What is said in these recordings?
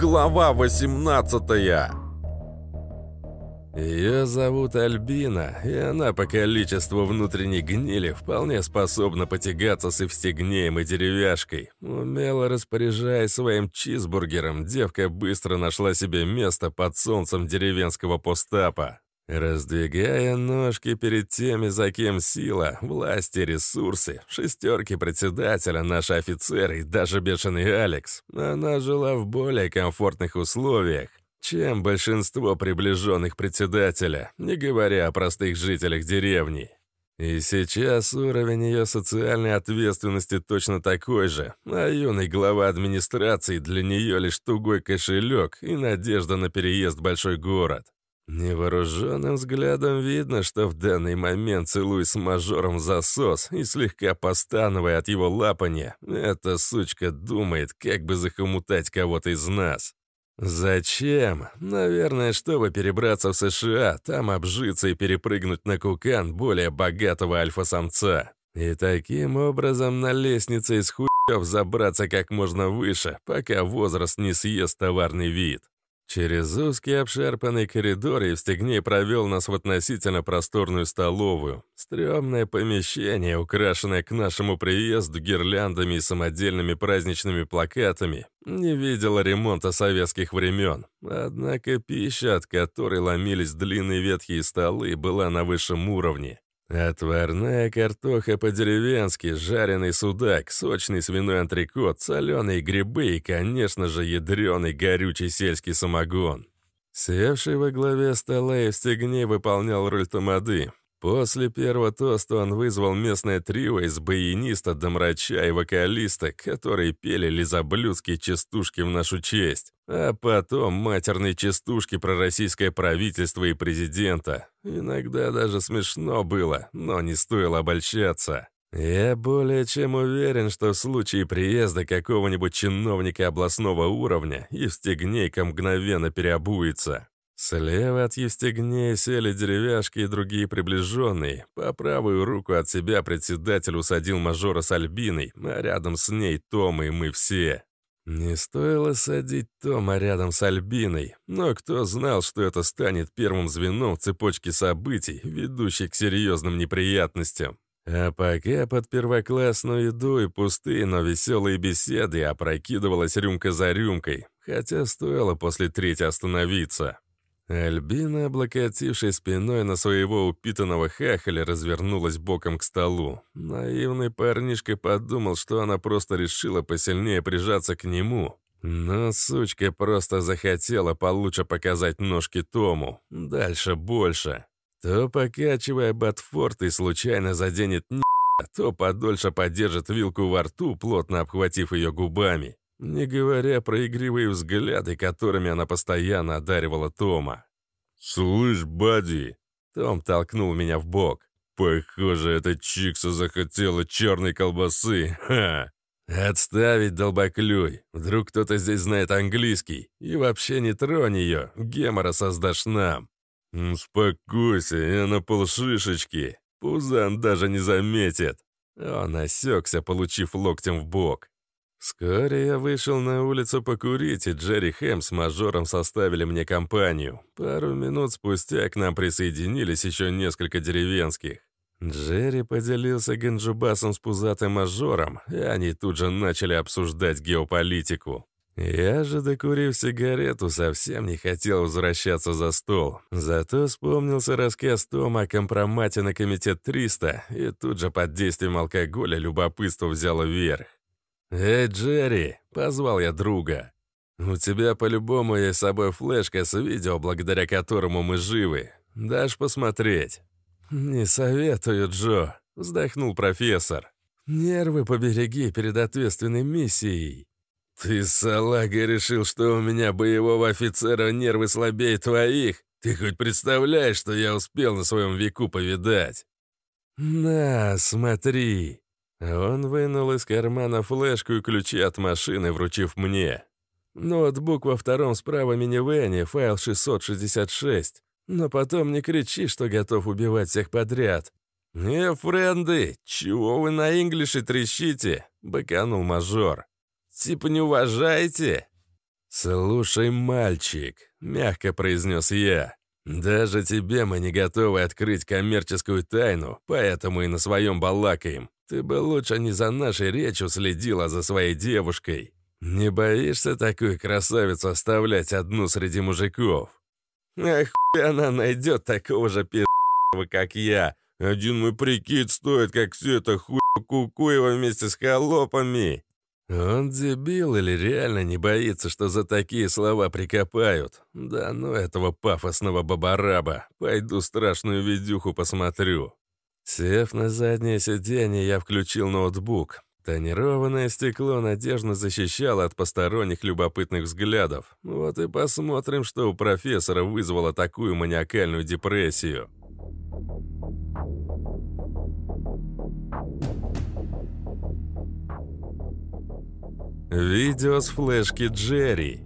Глава 18 Ее зовут Альбина, и она по количеству внутренней гнили вполне способна потягаться с Евстигнеем и деревяшкой. Умело распоряжаясь своим чизбургером, девка быстро нашла себе место под солнцем деревенского постапа. Раздвигая ножки перед теми, за кем сила, власть и ресурсы, шестерки председателя, наши офицеры и даже бешеный Алекс, она жила в более комфортных условиях, чем большинство приближенных председателя, не говоря о простых жителях деревни. И сейчас уровень ее социальной ответственности точно такой же, а юный глава администрации для нее лишь тугой кошелек и надежда на переезд в большой город. Невооруженным взглядом видно, что в данный момент, целуй с мажором засос и слегка постановая от его лапания, эта сучка думает, как бы захомутать кого-то из нас. Зачем? Наверное, чтобы перебраться в США, там обжиться и перепрыгнуть на кукан более богатого альфа-самца. И таким образом на лестнице из хуев забраться как можно выше, пока возраст не съест товарный вид. Через узкий обшарпанный коридор Евстигней провел нас в относительно просторную столовую. Стрёмное помещение, украшенное к нашему приезду гирляндами и самодельными праздничными плакатами, не видело ремонта советских времен. Однако пища, от которой ломились длинные ветхие столы, была на высшем уровне. Отварная картоха по-деревенски, жареный судак, сочный свиной антрикот, соленые грибы и, конечно же, ядреный горючий сельский самогон. Севший во главе стола Евстигней выполнял роль тамады. После первого тоста он вызвал местное трио из баяниста, домрача и вокалиста, которые пели лизоблюдские частушки в нашу честь, а потом матерные частушки про российское правительство и президента. Иногда даже смешно было, но не стоило обольщаться. Я более чем уверен, что в случае приезда какого-нибудь чиновника областного уровня Евстигнейка мгновенно переобуется. Слева от Евстигнея сели деревяшки и другие приближенные. По правую руку от себя председатель усадил мажора с Альбиной, а рядом с ней Том и мы все. Не стоило садить Тома рядом с Альбиной, но кто знал, что это станет первым звеном в цепочке событий, ведущей к серьезным неприятностям. А пока под первоклассную еду и пустые, но веселые беседы опрокидывалась рюмка за рюмкой, хотя стоило после третьей остановиться. Альбина, облокотившись спиной на своего упитанного хахаля, развернулась боком к столу. Наивный парнишка подумал, что она просто решила посильнее прижаться к нему. Но сучка просто захотела получше показать ножки Тому. Дальше больше. То покачивая Батфорд и случайно заденет н***, то подольше подержит вилку во рту, плотно обхватив ее губами. Не говоря про игривые взгляды, которыми она постоянно одаривала Тома. «Слышь, Бади!» Том толкнул меня в бок. «Похоже, эта чикса захотела черной колбасы, ха!» «Отставить, долбоклюй! Вдруг кто-то здесь знает английский. И вообще не тронь ее, гемора создашь нам!» «Успокойся, я на полшишечки. Пузан даже не заметит!» Он осекся, получив локтем в бок. Вскоре я вышел на улицу покурить, и Джерри Хэм с мажором составили мне компанию. Пару минут спустя к нам присоединились еще несколько деревенских. Джерри поделился ганджубасом с пузатым мажором, и они тут же начали обсуждать геополитику. Я же, докурив сигарету, совсем не хотел возвращаться за стол. Зато вспомнился рассказ Тома о компромате на комитет 300, и тут же под действием алкоголя любопытство взяло верх. «Эй, Джерри!» — позвал я друга. «У тебя по-любому есть с собой флешка с видео, благодаря которому мы живы. Дашь посмотреть?» «Не советую, Джо», — вздохнул профессор. «Нервы побереги перед ответственной миссией». «Ты, салага, решил, что у меня боевого офицера нервы слабее твоих? Ты хоть представляешь, что я успел на своем веку повидать?» «На, смотри!» Он вынул из кармана флешку и ключи от машины, вручив мне. Ноутбук во втором справа минивэне, файл 666. Но потом не кричи, что готов убивать всех подряд. «Э, френды, чего вы на инглише трещите?» — быканул мажор. «Типа не уважаете?» «Слушай, мальчик», — мягко произнес я, «даже тебе мы не готовы открыть коммерческую тайну, поэтому и на своем балакаем. Ты бы лучше не за нашей речью следила за своей девушкой. Не боишься такую красавицу оставлять одну среди мужиков?» «Ах, она найдет такого же пи***го, как я. Один мой прикид стоит, как все это хуй Кукуева вместе с холопами». Он дебил или реально не боится, что за такие слова прикопают? Да ну этого пафосного бабараба. Пойду страшную видюху посмотрю. Сев на заднее сиденье, я включил ноутбук. Тонированное стекло надежно защищало от посторонних любопытных взглядов. Вот и посмотрим, что у профессора вызвало такую маниакальную депрессию. Видео с флешки Джерри.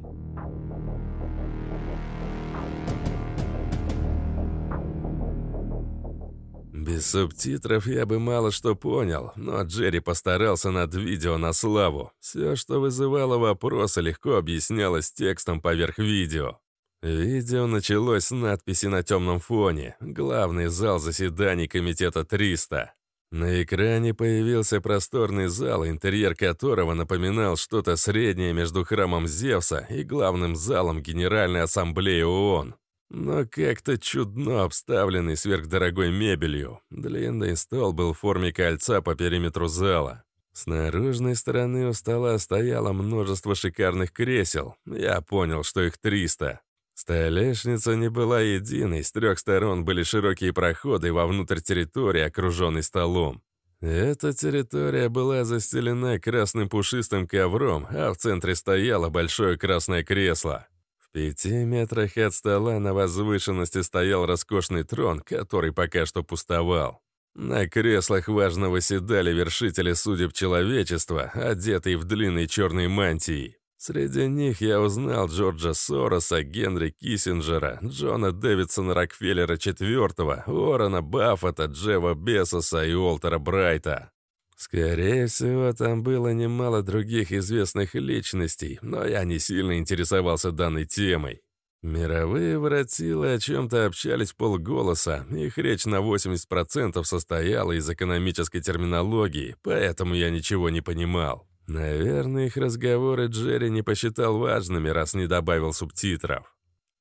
Без субтитров я бы мало что понял, но Джерри постарался над видео на славу. Все, что вызывало вопросы, легко объяснялось текстом поверх видео. Видео началось с надписи на темном фоне «Главный зал заседаний Комитета 300». На экране появился просторный зал, интерьер которого напоминал что-то среднее между храмом Зевса и главным залом Генеральной Ассамблеи ООН. Но как-то чудно обставленный сверхдорогой мебелью. Длинный стол был в форме кольца по периметру зала. С наружной стороны у стола стояло множество шикарных кресел. Я понял, что их 300. Столешница не была единой, с трех сторон были широкие проходы вовнутрь территории, окруженной столом. Эта территория была застелена красным пушистым ковром, а в центре стояло большое красное кресло. В пяти метрах от стола на возвышенности стоял роскошный трон, который пока что пустовал. На креслах важно восседали вершители судеб человечества, одетые в длинные черные мантии. Среди них я узнал Джорджа Сороса, Генри Киссинджера, Джона Дэвидсона Рокфеллера IV, Уоррена Баффета, Джева Бесоса и Уолтера Брайта. Скорее всего, там было немало других известных личностей, но я не сильно интересовался данной темой. Мировые воротилы о чем-то общались полголоса, их речь на 80% состояла из экономической терминологии, поэтому я ничего не понимал. Наверное, их разговоры Джерри не посчитал важными, раз не добавил субтитров.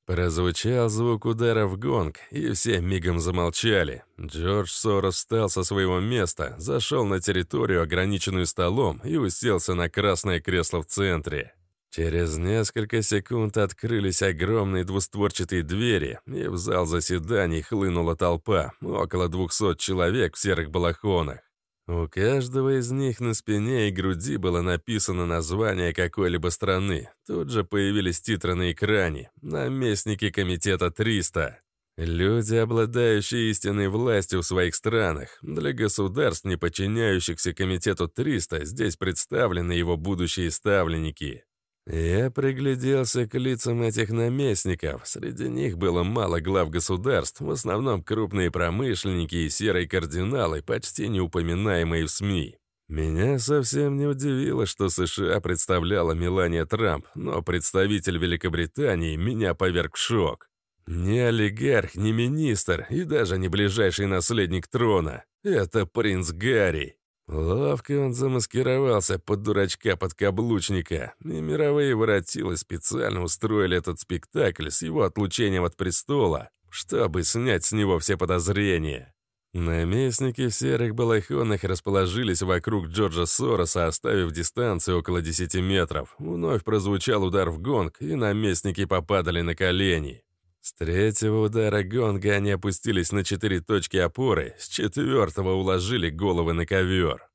Прозвучал звук удара в гонг, и все мигом замолчали. Джордж Сорос встал со своего места, зашел на территорию, ограниченную столом, и уселся на красное кресло в центре. Через несколько секунд открылись огромные двустворчатые двери, и в зал заседаний хлынула толпа, около двухсот человек в серых балахонах. У каждого из них на спине и груди было написано название какой-либо страны. Тут же появились титры на экране. Наместники комитета 300. Люди, обладающие истинной властью в своих странах. Для государств, не подчиняющихся комитету 300, здесь представлены его будущие ставленники. Я пригляделся к лицам этих наместников. Среди них было мало глав государств, в основном крупные промышленники и серые кардиналы, почти не упоминаемые в СМИ. Меня совсем не удивило, что США представляла Мелания Трамп, но представитель Великобритании меня поверг в шок. Не олигарх, не министр и даже не ближайший наследник трона. Это принц Гарри. Ловко он замаскировался под дурачка-подкаблучника, и мировые воротилы специально устроили этот спектакль с его отлучением от престола, чтобы снять с него все подозрения. Наместники в серых балахонах расположились вокруг Джорджа Сороса, оставив дистанцию около 10 метров. Вновь прозвучал удар в гонг, и наместники попадали на колени. С третьего удара гонга они опустились на четыре точки опоры, с четвертого уложили головы на ковер.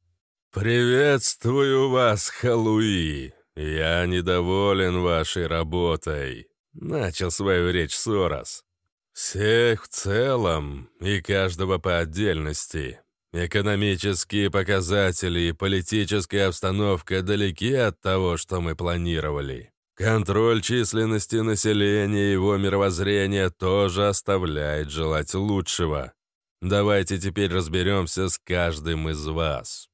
«Приветствую вас, Халуи! Я недоволен вашей работой», — начал свою речь Сорос. «Всех в целом и каждого по отдельности. Экономические показатели и политическая обстановка далеки от того, что мы планировали. Контроль численности населения и его мировоззрения тоже оставляет желать лучшего. Давайте теперь разберемся с каждым из вас.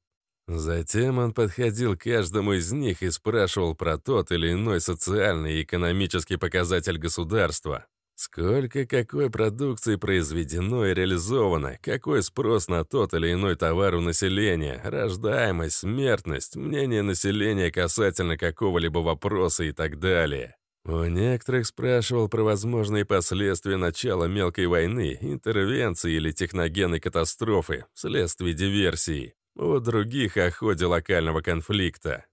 Затем он подходил к каждому из них и спрашивал про тот или иной социальный и экономический показатель государства. Сколько какой продукции произведено и реализовано, какой спрос на тот или иной товар у населения, рождаемость, смертность, мнение населения касательно какого-либо вопроса и так далее. У некоторых спрашивал про возможные последствия начала мелкой войны, интервенции или техногенной катастрофы вследствие диверсии. У других о ходе локального конфликта.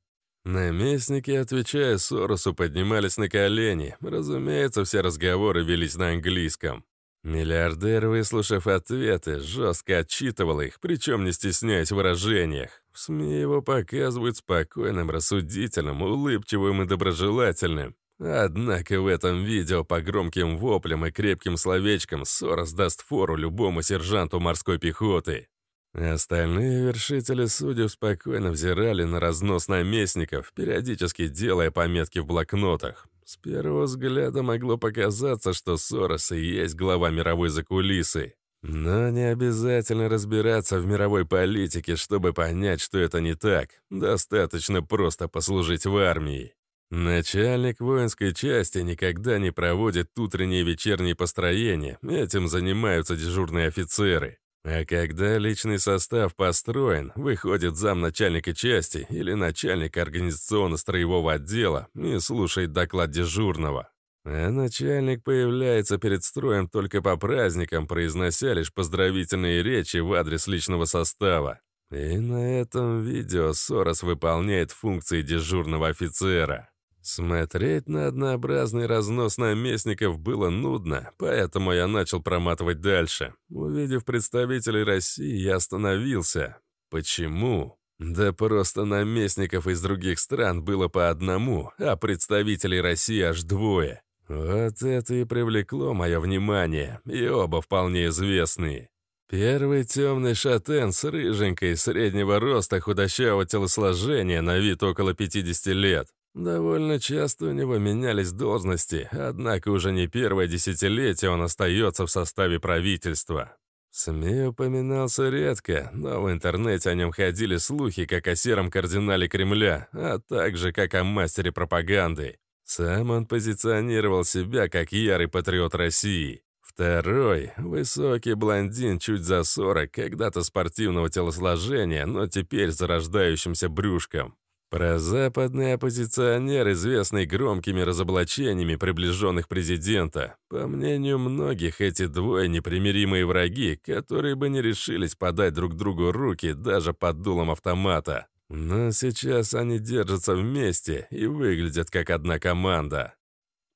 Наместники, отвечая Соросу, поднимались на колени. Разумеется, все разговоры велись на английском. Миллиардер, выслушав ответы, жестко отчитывал их, причем не стесняясь в выражениях. В СМИ его показывают спокойным, рассудительным, улыбчивым и доброжелательным. Однако в этом видео по громким воплям и крепким словечкам Сорос даст фору любому сержанту морской пехоты. Остальные вершители судеб спокойно взирали на разнос наместников, периодически делая пометки в блокнотах. С первого взгляда могло показаться, что Сорос и есть глава мировой закулисы. Но не обязательно разбираться в мировой политике, чтобы понять, что это не так. Достаточно просто послужить в армии. Начальник воинской части никогда не проводит утренние и вечерние построения, этим занимаются дежурные офицеры. А когда личный состав построен, выходит замначальника части или начальник организационно-строевого отдела и слушает доклад дежурного. А начальник появляется перед строем только по праздникам, произнося лишь поздравительные речи в адрес личного состава. И на этом видео Сорос выполняет функции дежурного офицера. Смотреть на однообразный разнос наместников было нудно, поэтому я начал проматывать дальше. Увидев представителей России, я остановился. Почему? Да просто наместников из других стран было по одному, а представителей России аж двое. Вот это и привлекло мое внимание, и оба вполне известные. Первый темный шатен с рыженькой, среднего роста, худощавого телосложения, на вид около 50 лет. Довольно часто у него менялись должности, однако уже не первое десятилетие он остается в составе правительства. СМИ упоминался редко, но в интернете о нем ходили слухи как о сером кардинале Кремля, а также как о мастере пропаганды. Сам он позиционировал себя как ярый патриот России. Второй — высокий блондин чуть за 40, когда-то спортивного телосложения, но теперь зарождающимся брюшком. Прозападный оппозиционер, известный громкими разоблачениями приближенных президента. По мнению многих, эти двое непримиримые враги, которые бы не решились подать друг другу руки даже под дулом автомата. Но сейчас они держатся вместе и выглядят как одна команда.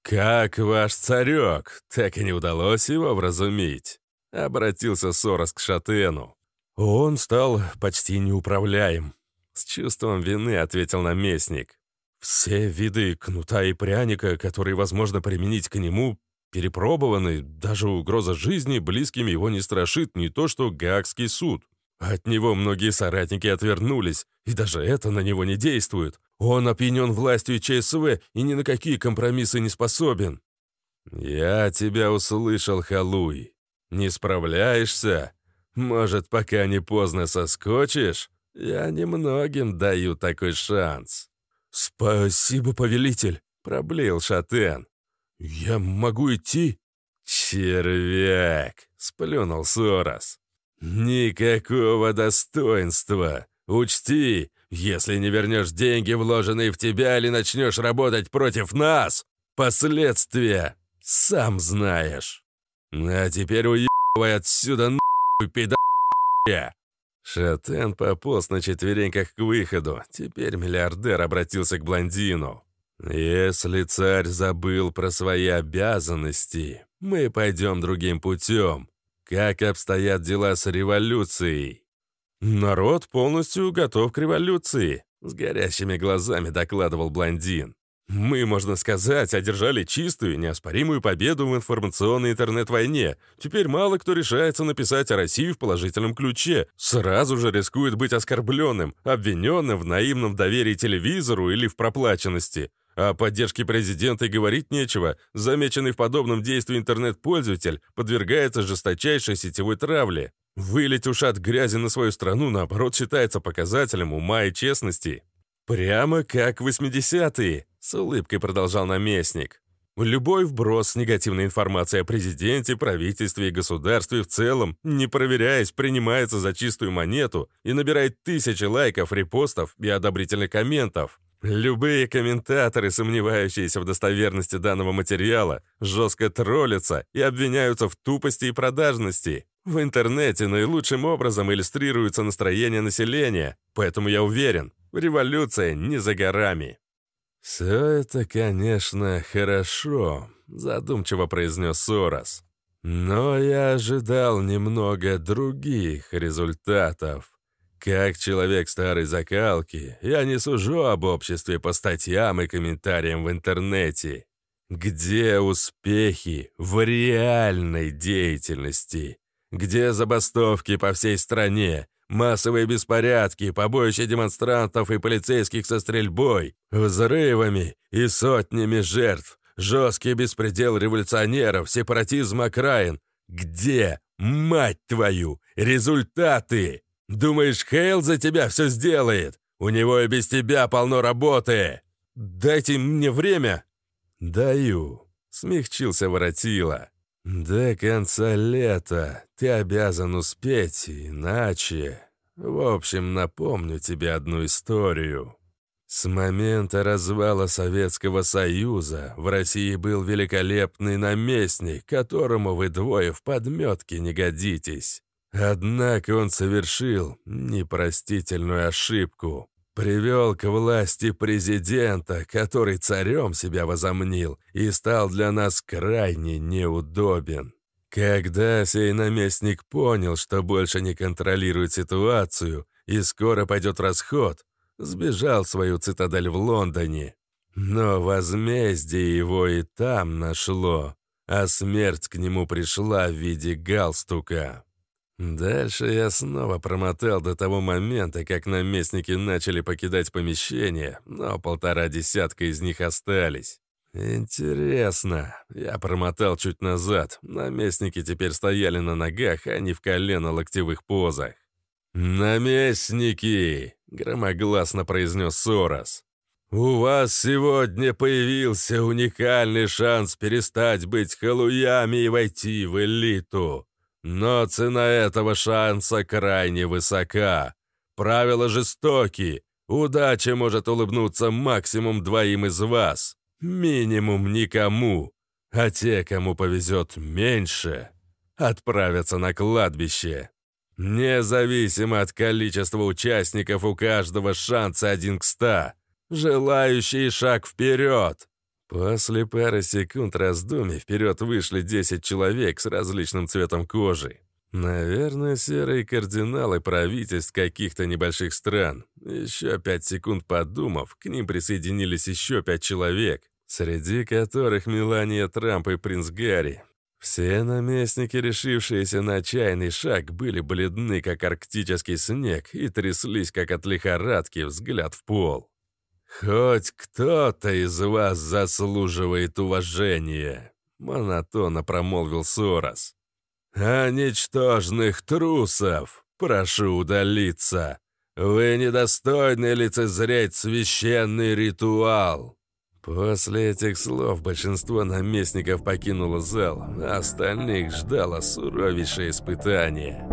«Как ваш царек? Так и не удалось его вразумить?» Обратился Сорос к Шатену. «Он стал почти неуправляем», с чувством вины ответил наместник. «Все виды кнута и пряника, которые возможно применить к нему, перепробованы. Даже угроза жизни близким его не страшит, не то что Гаагский суд. От него многие соратники отвернулись, и даже это на него не действует. Он опьянен властью ЧСВ и ни на какие компромиссы не способен». «Я тебя услышал, Халуй. Не справляешься? Может, пока не поздно соскочишь?» Я немногим даю такой шанс». «Спасибо, повелитель», — проблеял Шатен. «Я могу идти?» «Червяк!» — сплюнул Сорос. «Никакого достоинства! Учти, если не вернешь деньги, вложенные в тебя, или начнешь работать против нас, последствия сам знаешь. А теперь уебывай отсюда нахуй, пидор!» Шатен пополз на четвереньках к выходу. Теперь миллиардер обратился к блондину. «Если царь забыл про свои обязанности, мы пойдем другим путем. Как обстоят дела с революцией?» «Народ полностью готов к революции», — с горящими глазами докладывал блондин. Мы, можно сказать, одержали чистую, неоспоримую победу в информационной интернет-войне. Теперь мало кто решается написать о России в положительном ключе. Сразу же рискует быть оскорбленным, обвиненным в наивном доверии телевизору или в проплаченности. О поддержке президента и говорить нечего. Замеченный в подобном действии интернет-пользователь подвергается жесточайшей сетевой травле. Вылить ушат грязи на свою страну, наоборот, считается показателем ума и честности. Прямо как 80-е, с улыбкой продолжал наместник. Любой вброс негативной информацией о президенте, правительстве и государстве в целом, не проверяясь, принимается за чистую монету и набирает тысячи лайков, репостов и одобрительных комментов. Любые комментаторы, сомневающиеся в достоверности данного материала, жестко троллятся и обвиняются в тупости и продажности. В интернете наилучшим образом иллюстрируется настроение населения, поэтому я уверен, революция не за горами. «Все это, конечно, хорошо», — задумчиво произнес Сорос. «Но я ожидал немного других результатов. Как человек старой закалки, я не сужу об обществе по статьям и комментариям в интернете. Где успехи в реальной деятельности? Где забастовки по всей стране? Массовые беспорядки, побоище демонстрантов и полицейских со стрельбой, взрывами и сотнями жертв, жесткий беспредел революционеров, сепаратизм окраин. Где, мать твою, результаты? Думаешь, Хейл за тебя все сделает? У него и без тебя полно работы. Дайте мне время. Даю, смягчился Воротила. «До конца лета ты обязан успеть, иначе...» «В общем, напомню тебе одну историю. С момента развала Советского Союза в России был великолепный наместник, которому вы двое в подметке не годитесь. Однако он совершил непростительную ошибку. Привел к власти президента, который царем себя возомнил и стал для нас крайне неудобен. Когда сей наместник понял, что больше не контролирует ситуацию и скоро пойдет расход, сбежал в свою цитадель в Лондоне. Но возмездие его и там нашло, а смерть к нему пришла в виде галстука. Дальше я снова промотал до того момента, как наместники начали покидать помещение, но полтора десятка из них остались. Интересно. Я промотал чуть назад. Наместники теперь стояли на ногах, а не в колено-локтевых позах. «Наместники!» — громогласно произнес Сорос. «У вас сегодня появился уникальный шанс перестать быть халуями и войти в элиту. Но цена этого шанса крайне высока. Правила жестоки. Удача может улыбнуться максимум двоим из вас. Минимум никому. А те, кому повезет меньше, отправятся на кладбище. Независимо от количества участников, у каждого шанс один к ста. Желающий шаг вперед. После пары секунд раздумий вперед вышли 10 человек с различным цветом кожи. Наверное, серые кардиналы правительств каких-то небольших стран. Еще пять секунд подумав, к ним присоединились еще пять человек, среди которых Мелания Трамп и принц Гарри. Все наместники, решившиеся на чайный шаг, были бледны, как арктический снег, и тряслись, как от лихорадки, взгляд в пол. «Хоть кто-то из вас заслуживает уважения», — монотонно промолвил Сорос. «А ничтожных трусов прошу удалиться. Вы недостойны лицезреть священный ритуал». После этих слов большинство наместников покинуло зал, а остальных ждало суровейшее испытание.